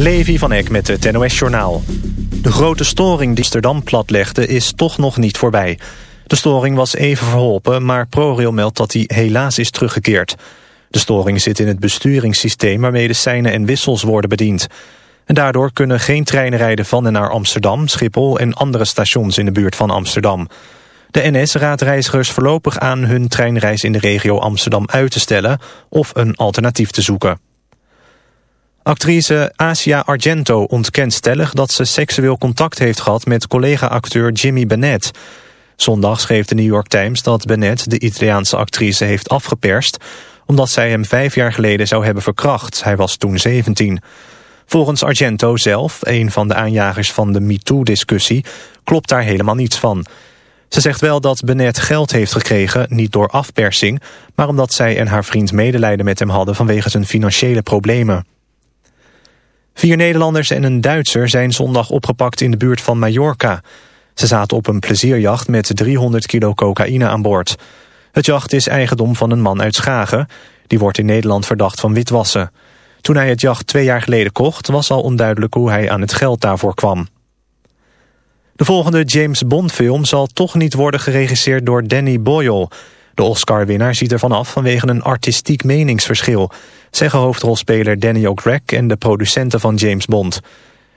Levi van Eck met het NOS-journaal. De grote storing die Amsterdam platlegde is toch nog niet voorbij. De storing was even verholpen, maar ProRail meldt dat hij helaas is teruggekeerd. De storing zit in het besturingssysteem waarmee de seinen en wissels worden bediend. En daardoor kunnen geen treinen rijden van en naar Amsterdam, Schiphol en andere stations in de buurt van Amsterdam. De NS raadt reizigers voorlopig aan hun treinreis in de regio Amsterdam uit te stellen of een alternatief te zoeken. Actrice Asia Argento ontkent stellig dat ze seksueel contact heeft gehad met collega-acteur Jimmy Bennett. Zondag schreef de New York Times dat Bennett de Italiaanse actrice heeft afgeperst... omdat zij hem vijf jaar geleden zou hebben verkracht. Hij was toen 17. Volgens Argento zelf, een van de aanjagers van de MeToo-discussie... klopt daar helemaal niets van. Ze zegt wel dat Bennett geld heeft gekregen, niet door afpersing... maar omdat zij en haar vriend medelijden met hem hadden vanwege zijn financiële problemen. Vier Nederlanders en een Duitser zijn zondag opgepakt in de buurt van Mallorca. Ze zaten op een plezierjacht met 300 kilo cocaïne aan boord. Het jacht is eigendom van een man uit Schagen. Die wordt in Nederland verdacht van witwassen. Toen hij het jacht twee jaar geleden kocht... was al onduidelijk hoe hij aan het geld daarvoor kwam. De volgende James Bond-film zal toch niet worden geregisseerd door Danny Boyle. De Oscar-winnaar ziet ervan af vanwege een artistiek meningsverschil... zeggen hoofdrolspeler Danny O'Greg en de producenten van James Bond.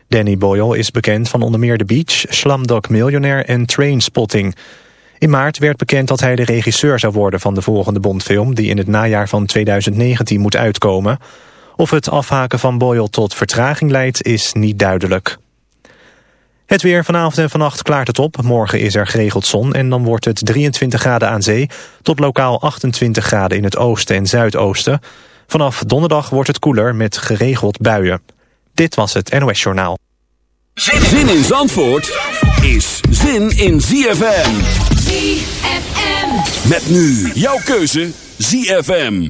Danny Boyle is bekend van onder meer The Beach, Slumdog Millionaire en Trainspotting. In maart werd bekend dat hij de regisseur zou worden van de volgende Bondfilm... die in het najaar van 2019 moet uitkomen. Of het afhaken van Boyle tot vertraging leidt, is niet duidelijk. Het weer vanavond en vannacht klaart het op. Morgen is er geregeld zon en dan wordt het 23 graden aan zee... tot lokaal 28 graden in het oosten en zuidoosten. Vanaf donderdag wordt het koeler met geregeld buien. Dit was het NOS Journaal. Zin in Zandvoort is zin in ZFM. ZFM. Met nu jouw keuze ZFM.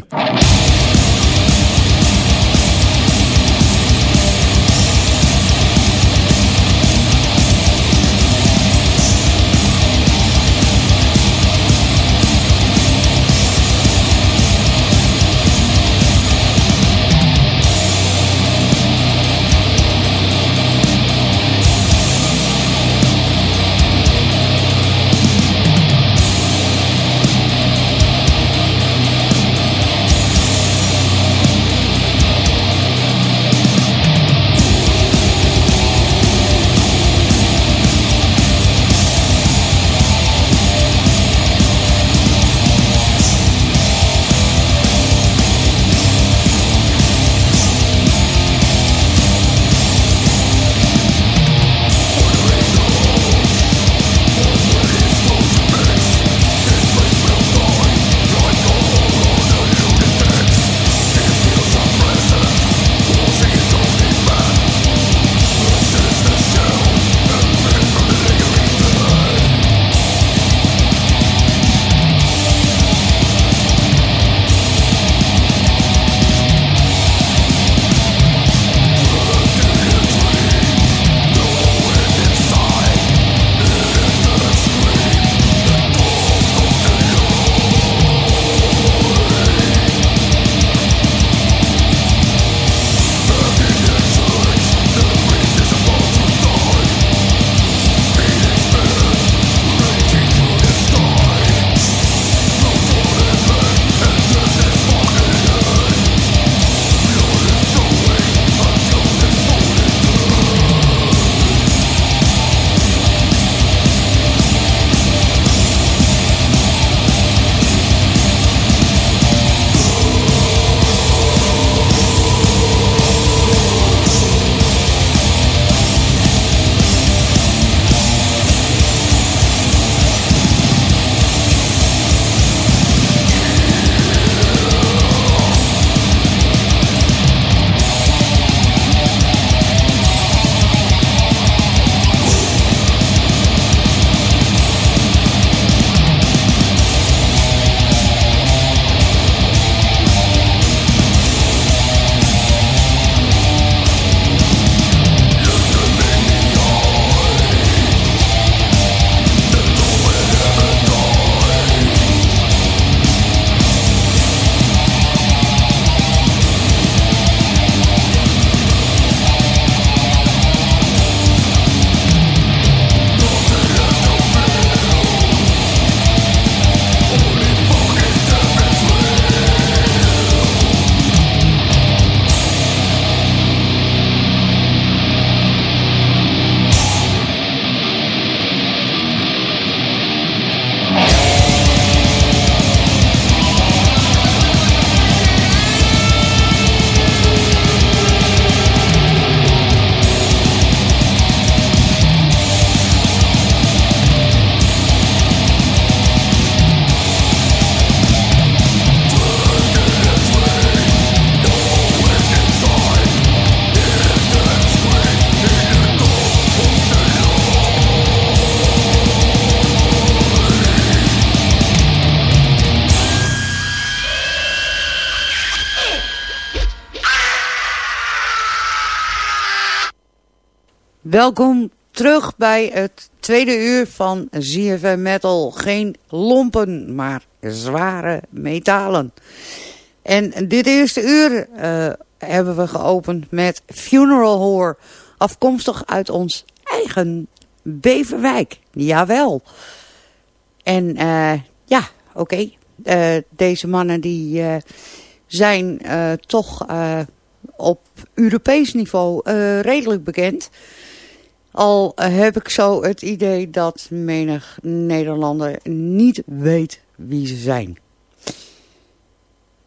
Welkom terug bij het tweede uur van ZFM Metal. Geen lompen, maar zware metalen. En dit eerste uur uh, hebben we geopend met Funeral Horror. Afkomstig uit ons eigen Beverwijk. Jawel. En uh, ja, oké. Uh, deze mannen die zijn toch op Europees niveau redelijk bekend... Al heb ik zo het idee dat menig Nederlander niet weet wie ze zijn.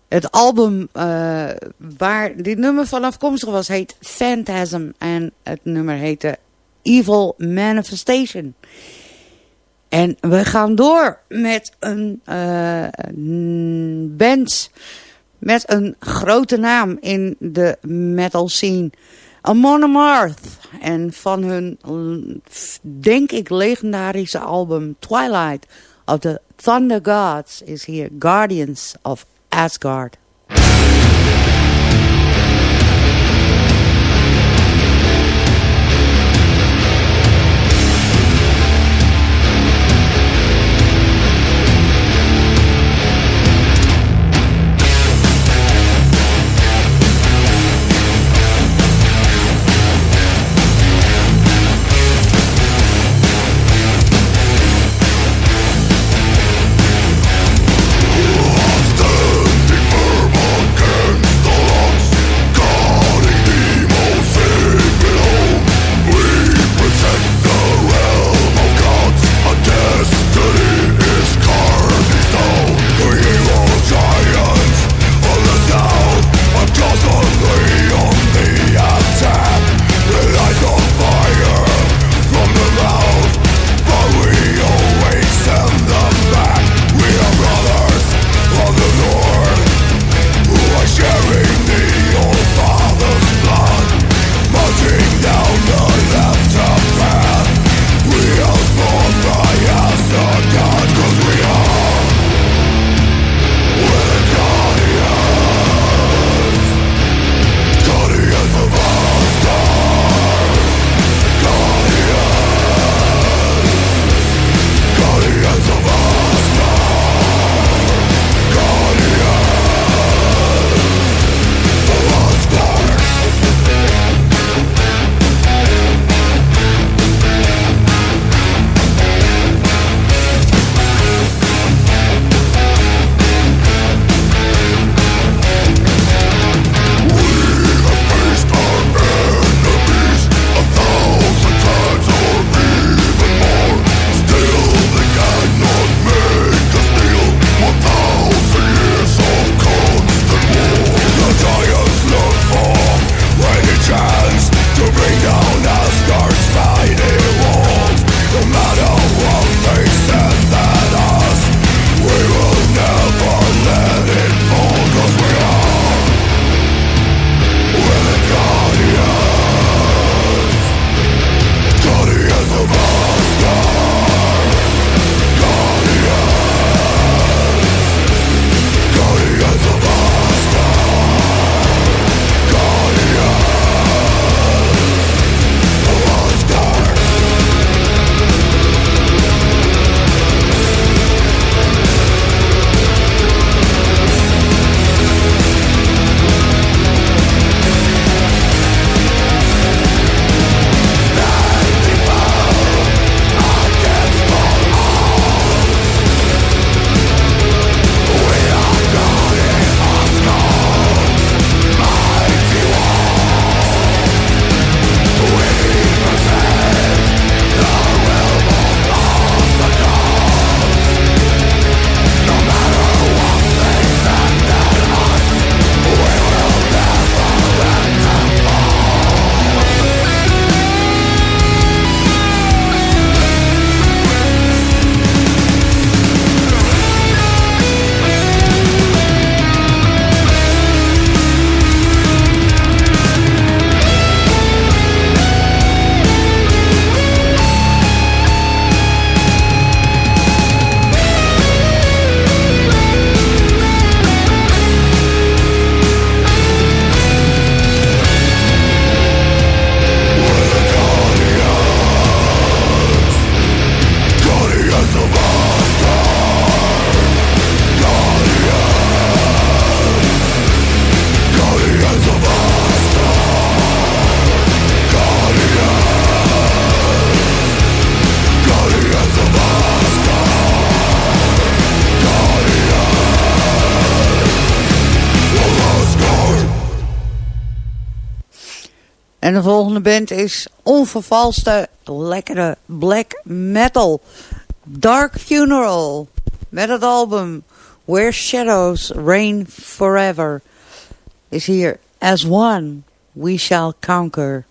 Het album uh, waar dit nummer van afkomstig was heet Phantasm en het nummer heette Evil Manifestation. En we gaan door met een, een band met een grote naam in de metal scene... Amon Amarth. En van hun, denk ik, legendarische album Twilight of the Thunder Gods is hier Guardians of Asgard. De volgende band is onvervalste, lekkere black metal. Dark Funeral. Met het album Where Shadows Reign Forever. Is hier As One We Shall Conquer.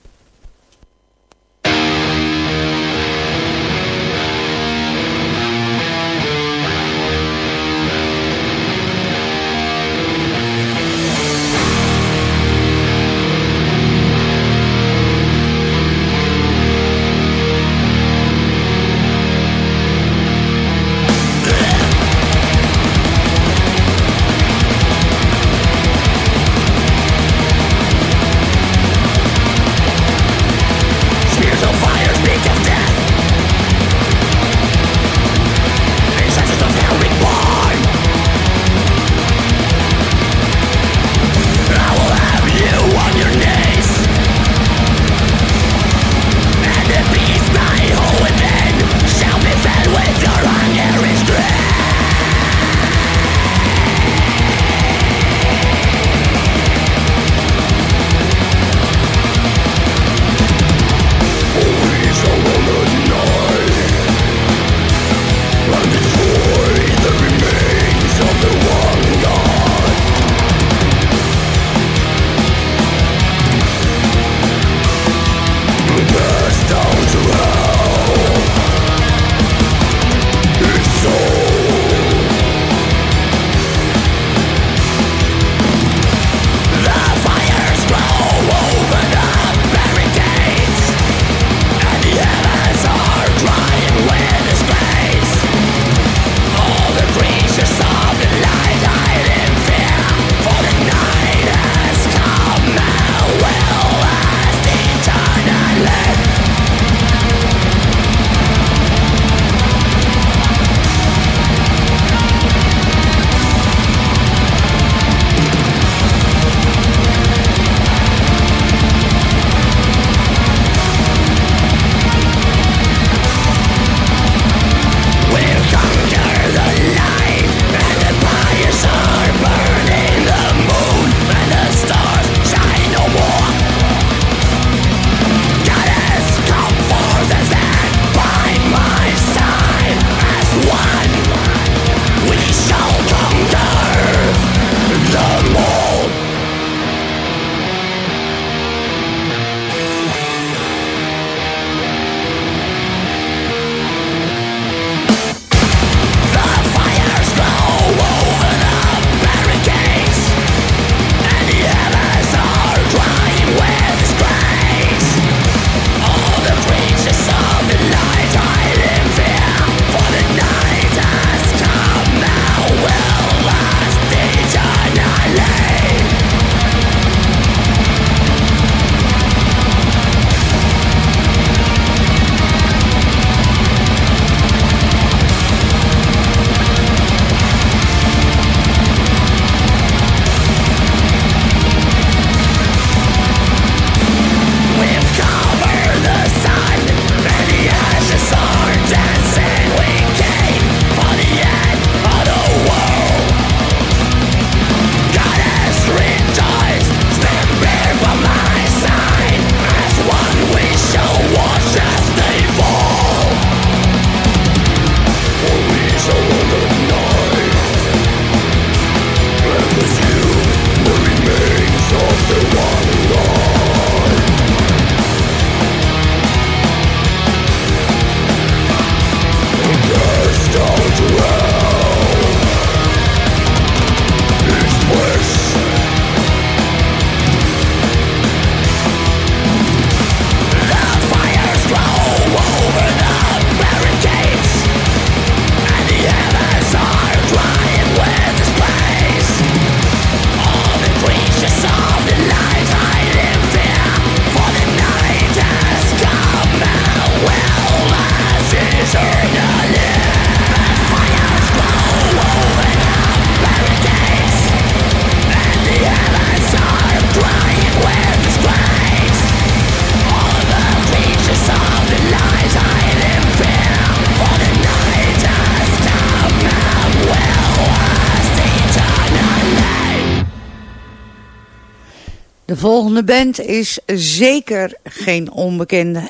De band is zeker geen onbekende.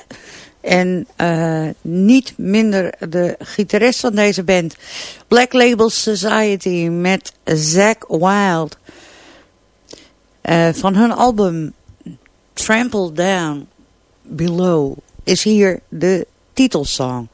En uh, niet minder de gitarist van deze band. Black Label Society met Zack Wild. Uh, van hun album Trample Down Below is hier de titelsong.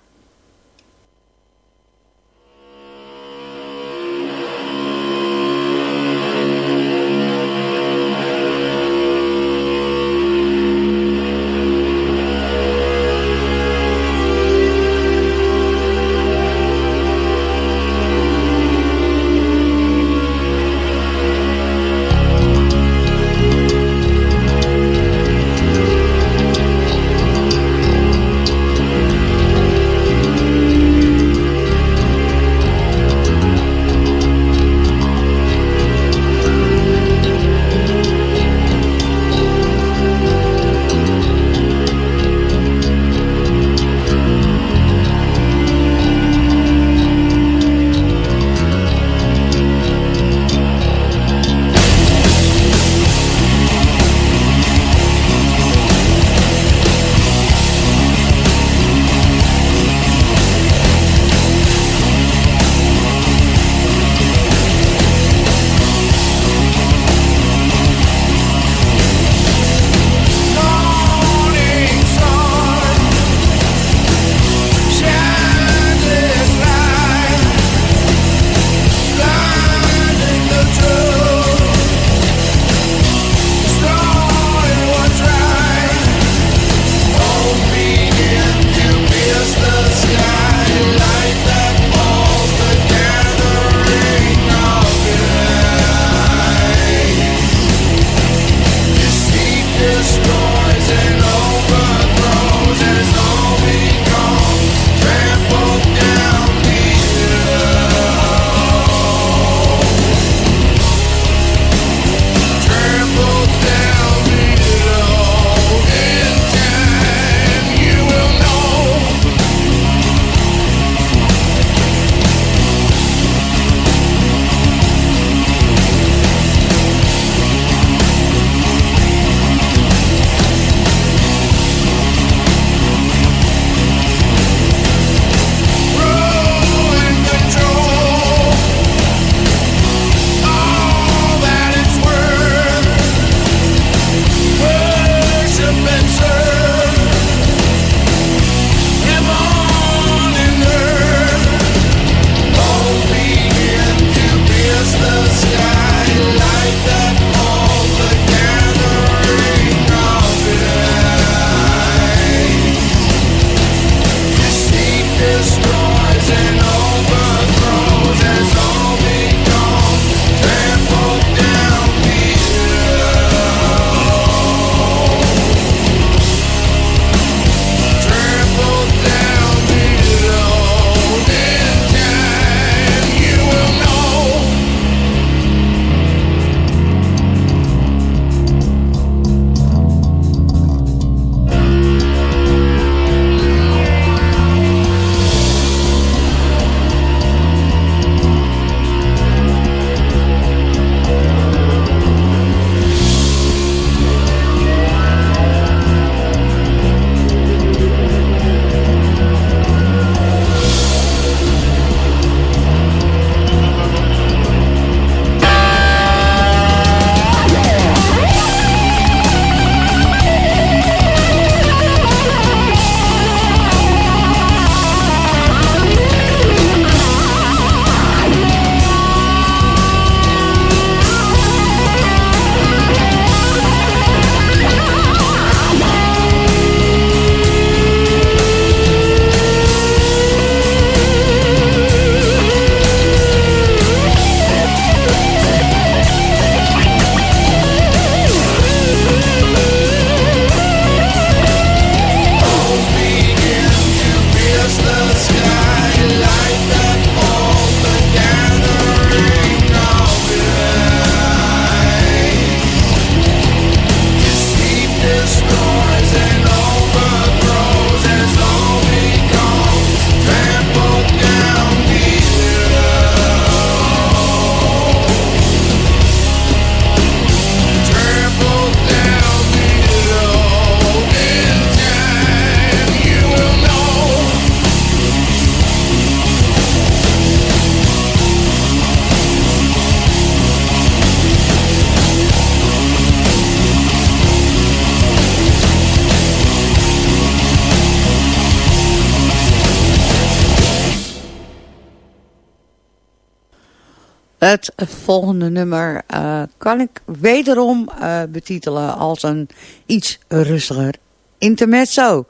Nummer uh, kan ik wederom uh, betitelen als een iets rustiger intermezzo.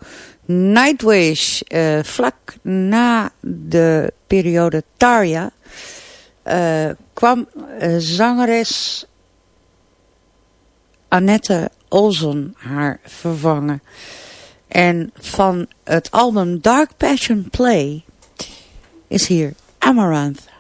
Nightwish, uh, vlak na de periode Tarja, kwam zangeres Annette Olsen haar vervangen. En van het album Dark Passion Play is hier Amaranth.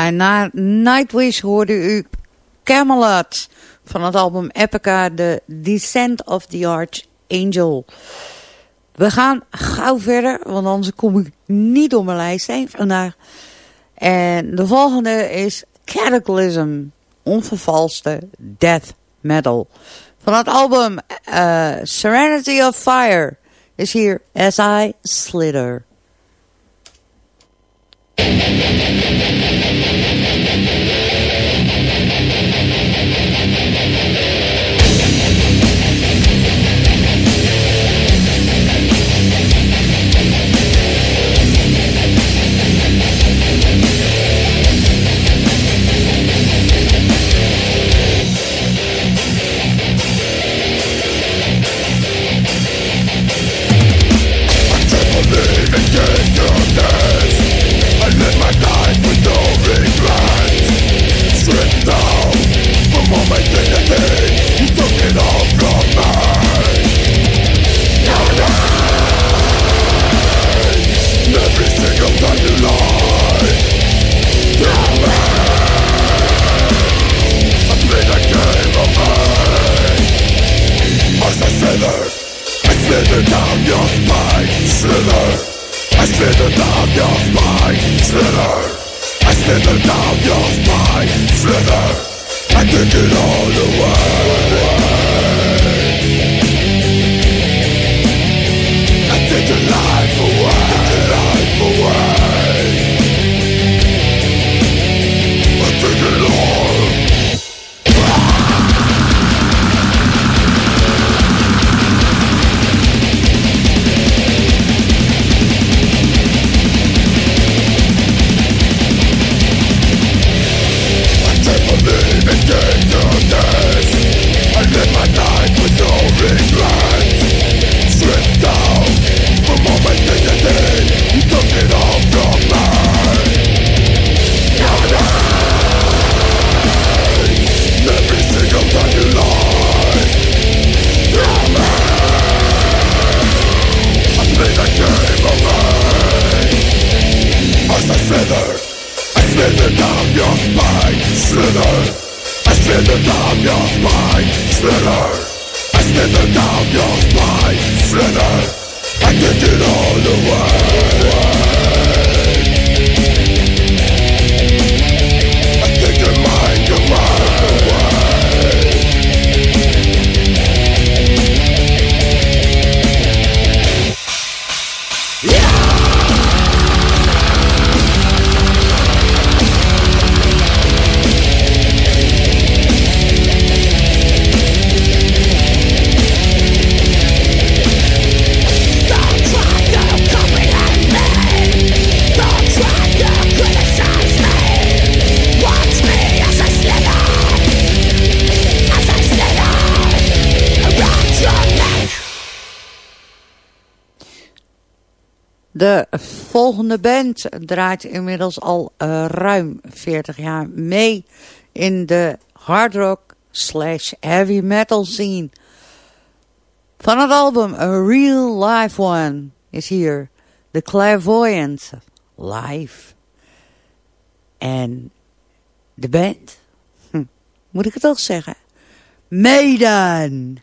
Ja, en na Nightwish hoorde u Camelot van het album Epica, The Descent of the Archangel. We gaan gauw verder, want anders kom ik niet door mijn lijst heen vandaag. En de volgende is Cataclysm, onvervalste death metal. Van het album uh, Serenity of Fire is hier As I Slither. slither it all De volgende band draait inmiddels al uh, ruim 40 jaar mee in de hard rock slash heavy metal scene. Van het album A Real Life One is hier The Clairvoyant live. En de band, hm, moet ik het toch zeggen? Maiden!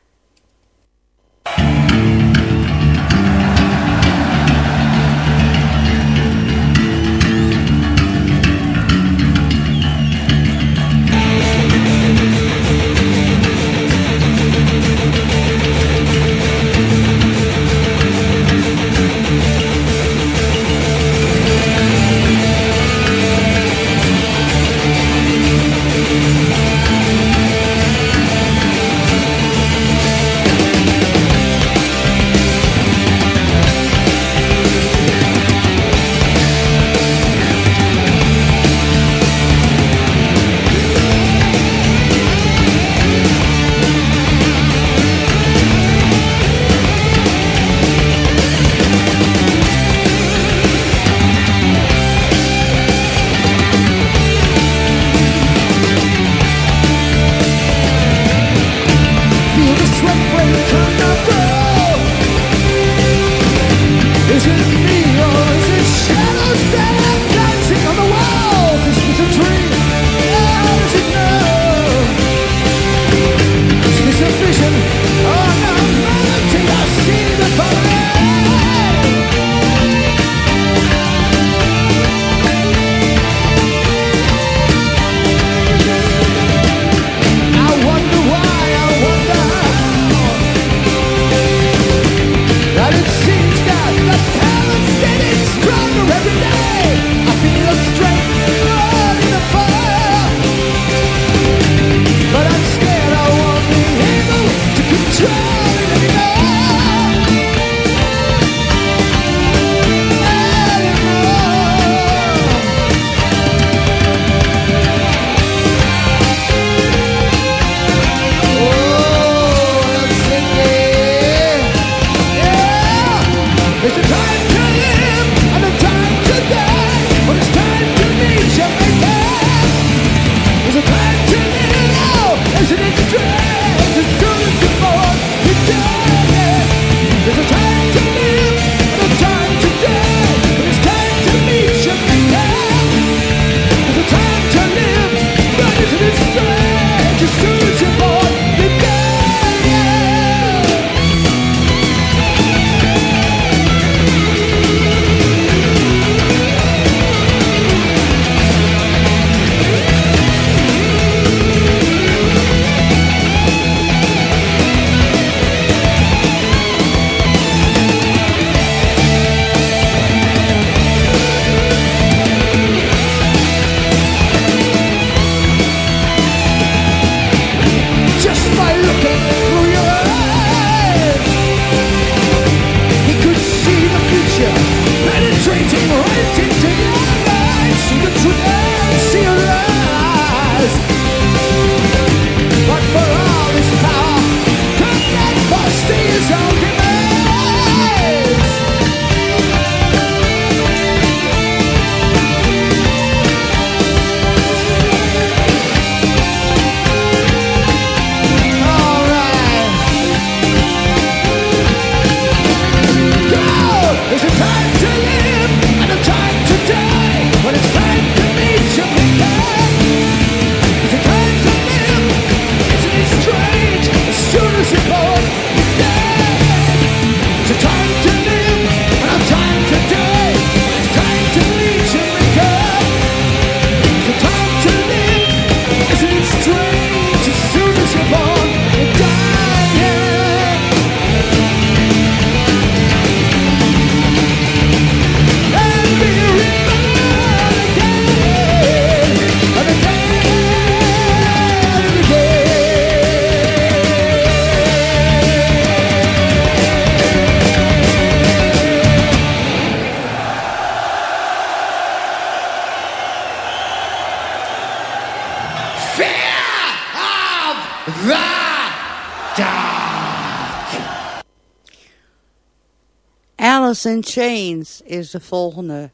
In Chains is de volgende.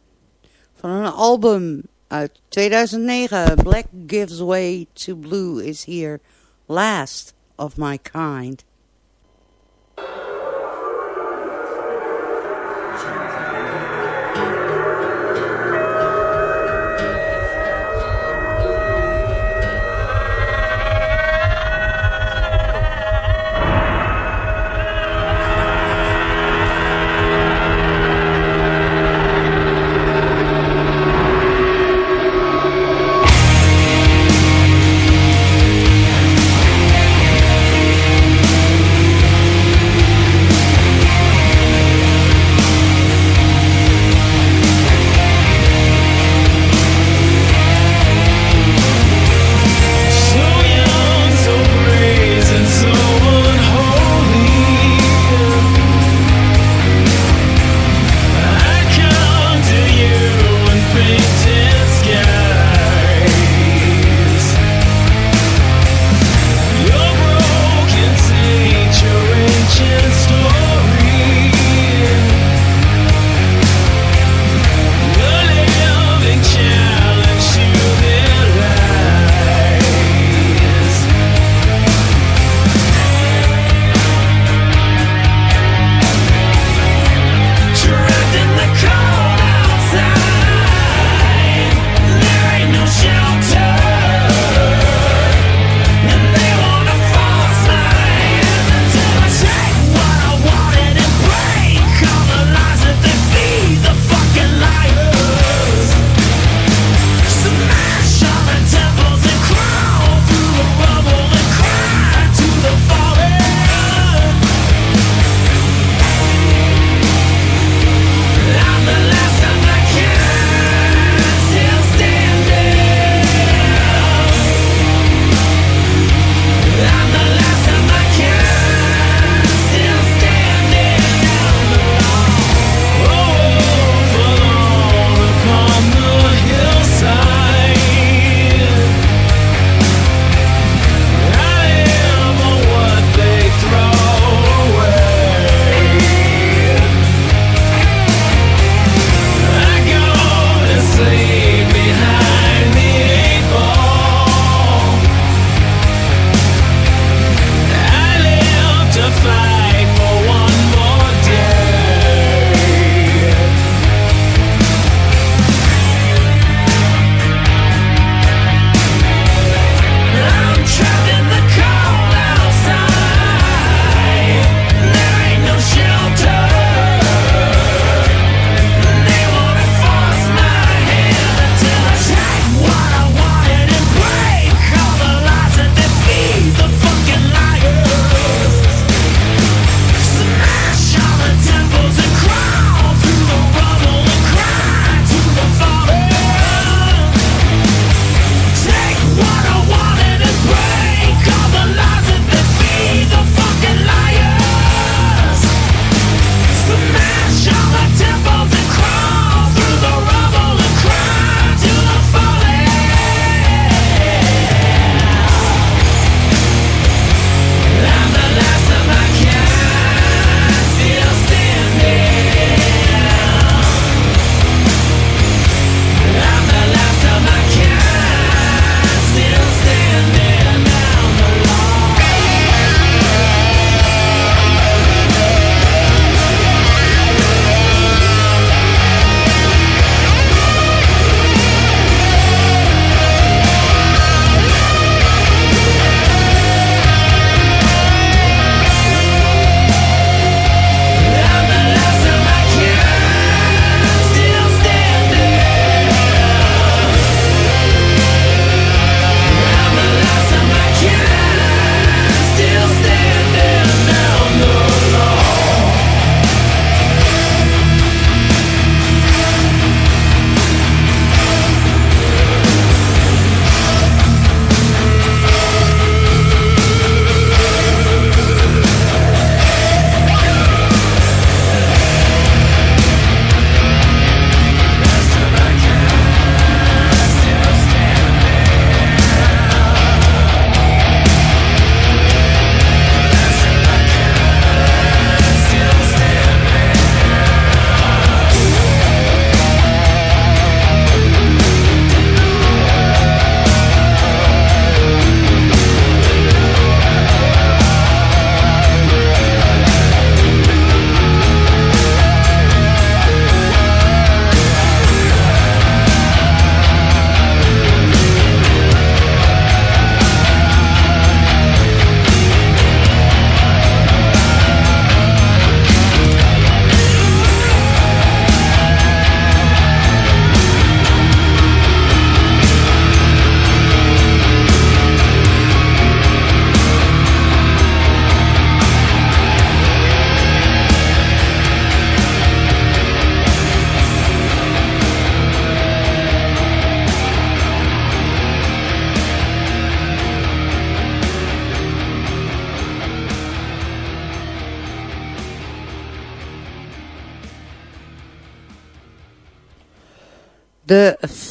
Van een album uit 2009. Black Gives Way to Blue is here. Last of my kind.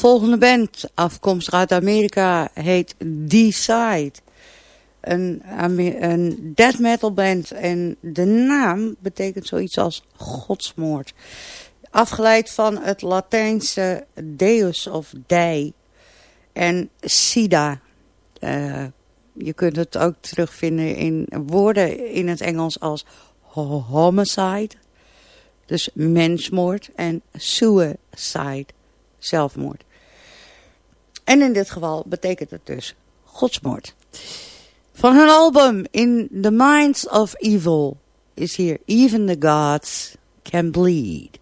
Volgende band, afkomstig uit Amerika, heet Decide. Een, een death metal band en de naam betekent zoiets als godsmoord. Afgeleid van het Latijnse deus of dei en sida. Uh, je kunt het ook terugvinden in woorden in het Engels als homicide, dus mensmoord, en suicide, zelfmoord. En in dit geval betekent het dus godsmoord. Van hun album In the Minds of Evil is hier Even the Gods Can Bleed.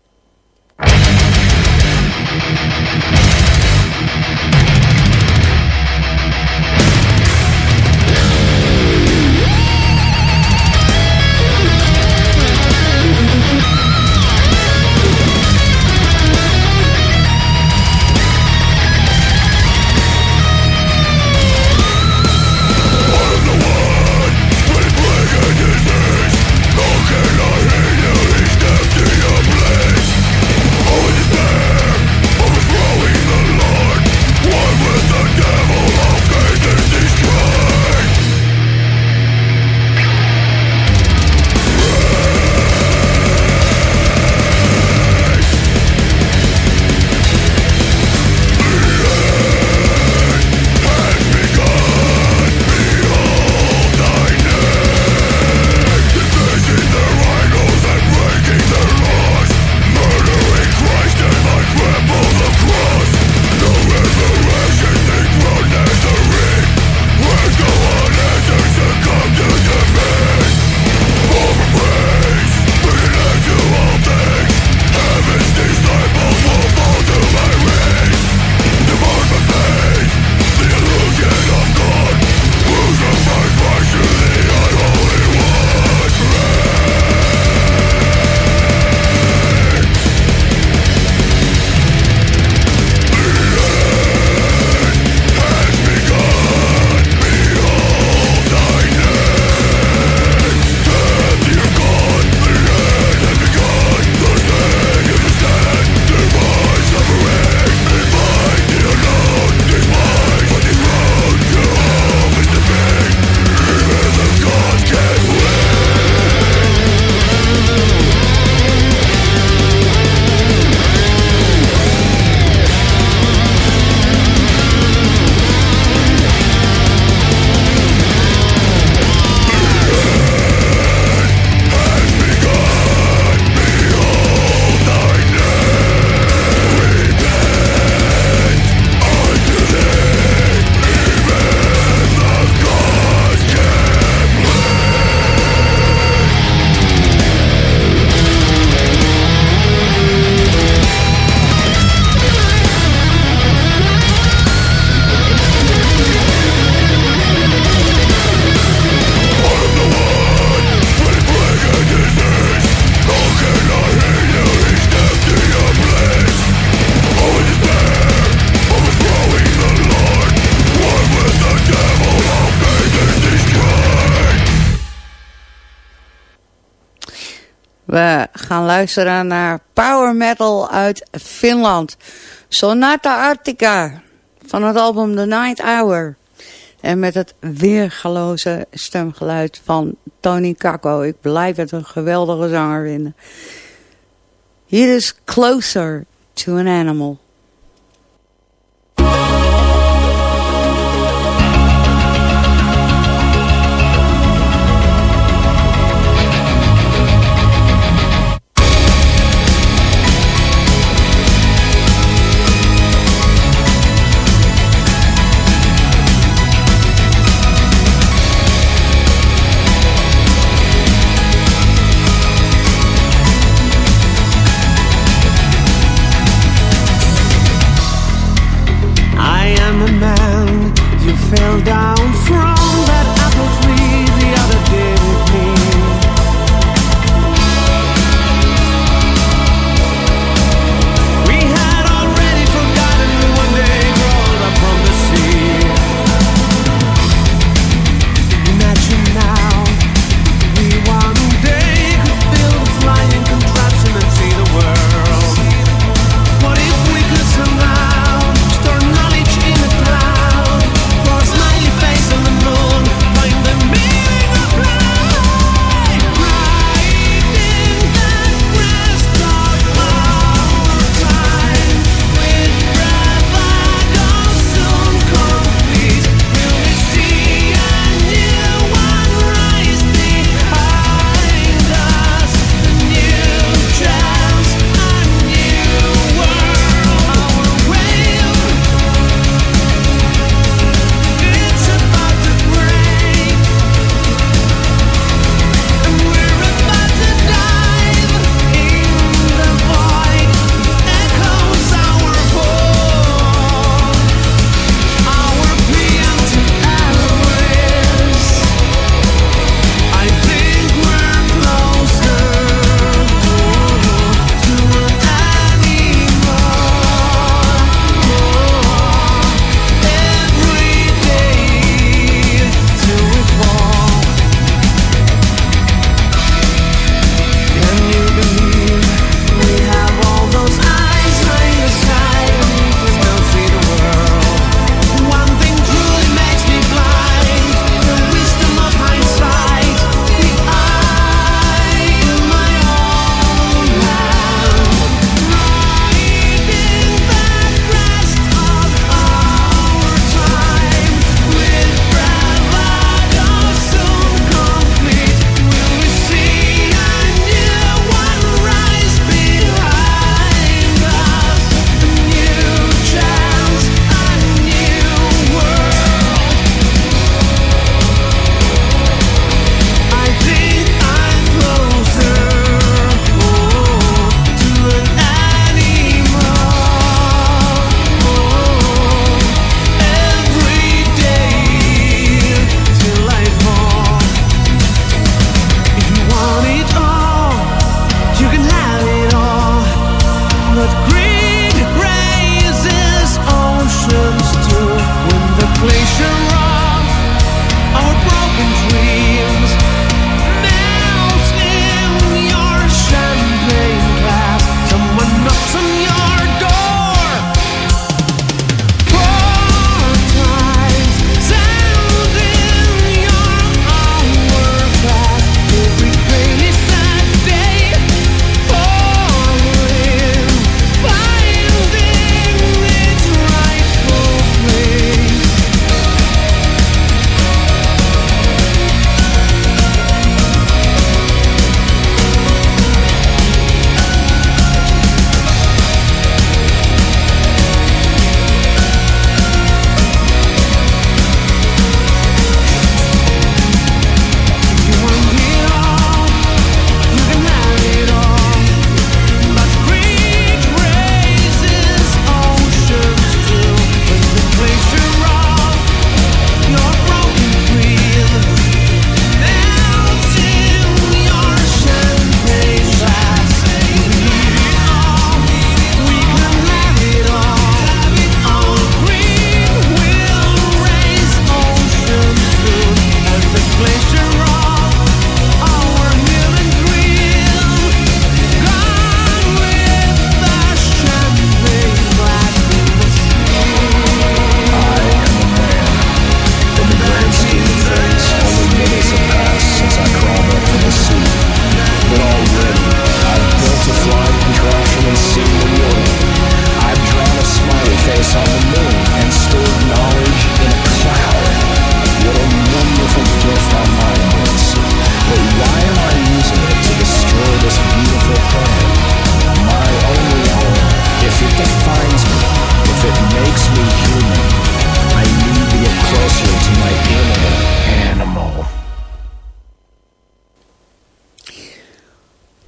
We gaan luisteren naar power metal uit Finland. Sonata Arctica van het album The Night Hour. En met het weergaloze stemgeluid van Tony Kakko. Ik blijf het een geweldige zanger vinden. Hier is Closer to an Animal.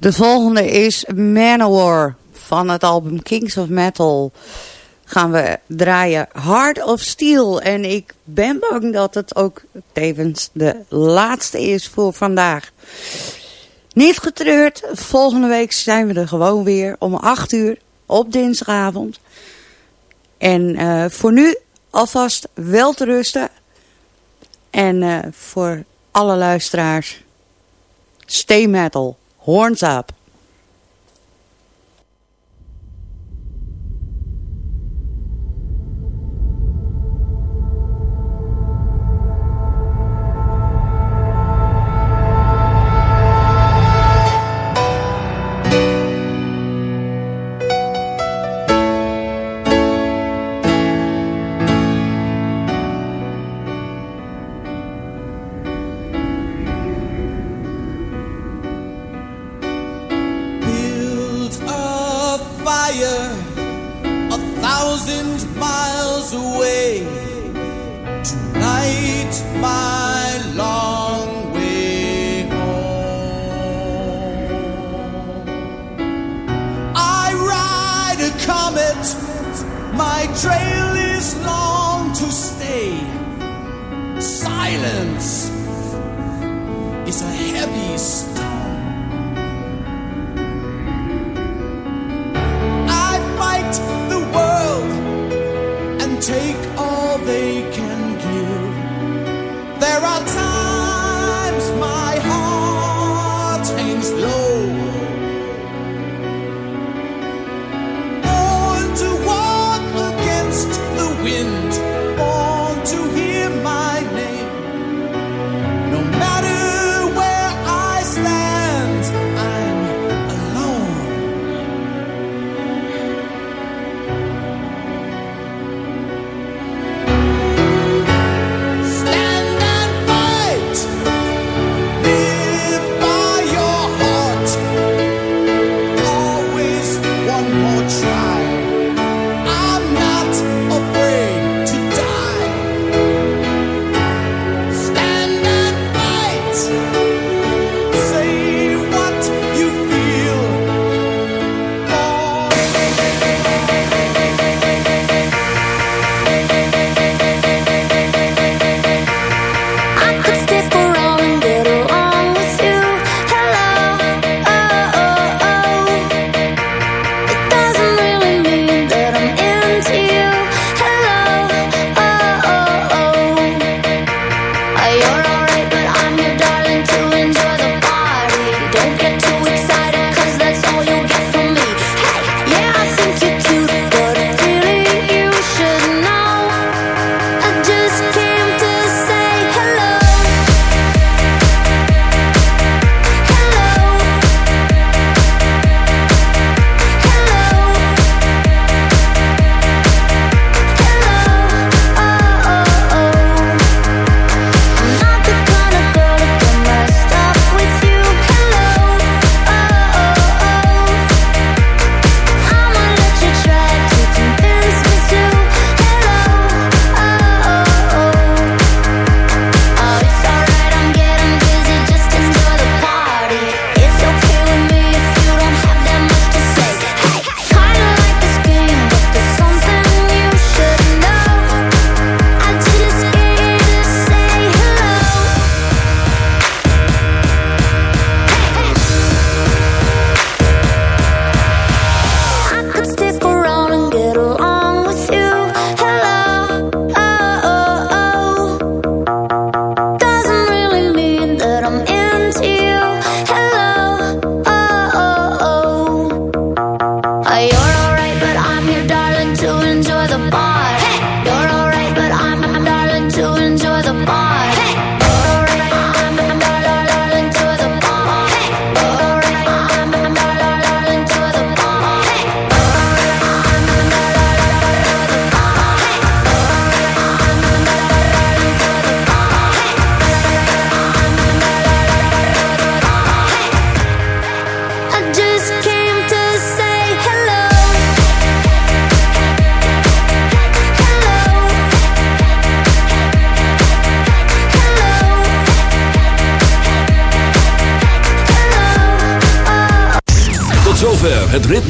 De volgende is Manowar van het album Kings of Metal. Gaan we draaien Heart of Steel. En ik ben bang dat het ook tevens de laatste is voor vandaag. Niet getreurd, volgende week zijn we er gewoon weer om 8 uur op dinsdagavond. En uh, voor nu alvast wel te rusten. En uh, voor alle luisteraars, stay metal, horns up.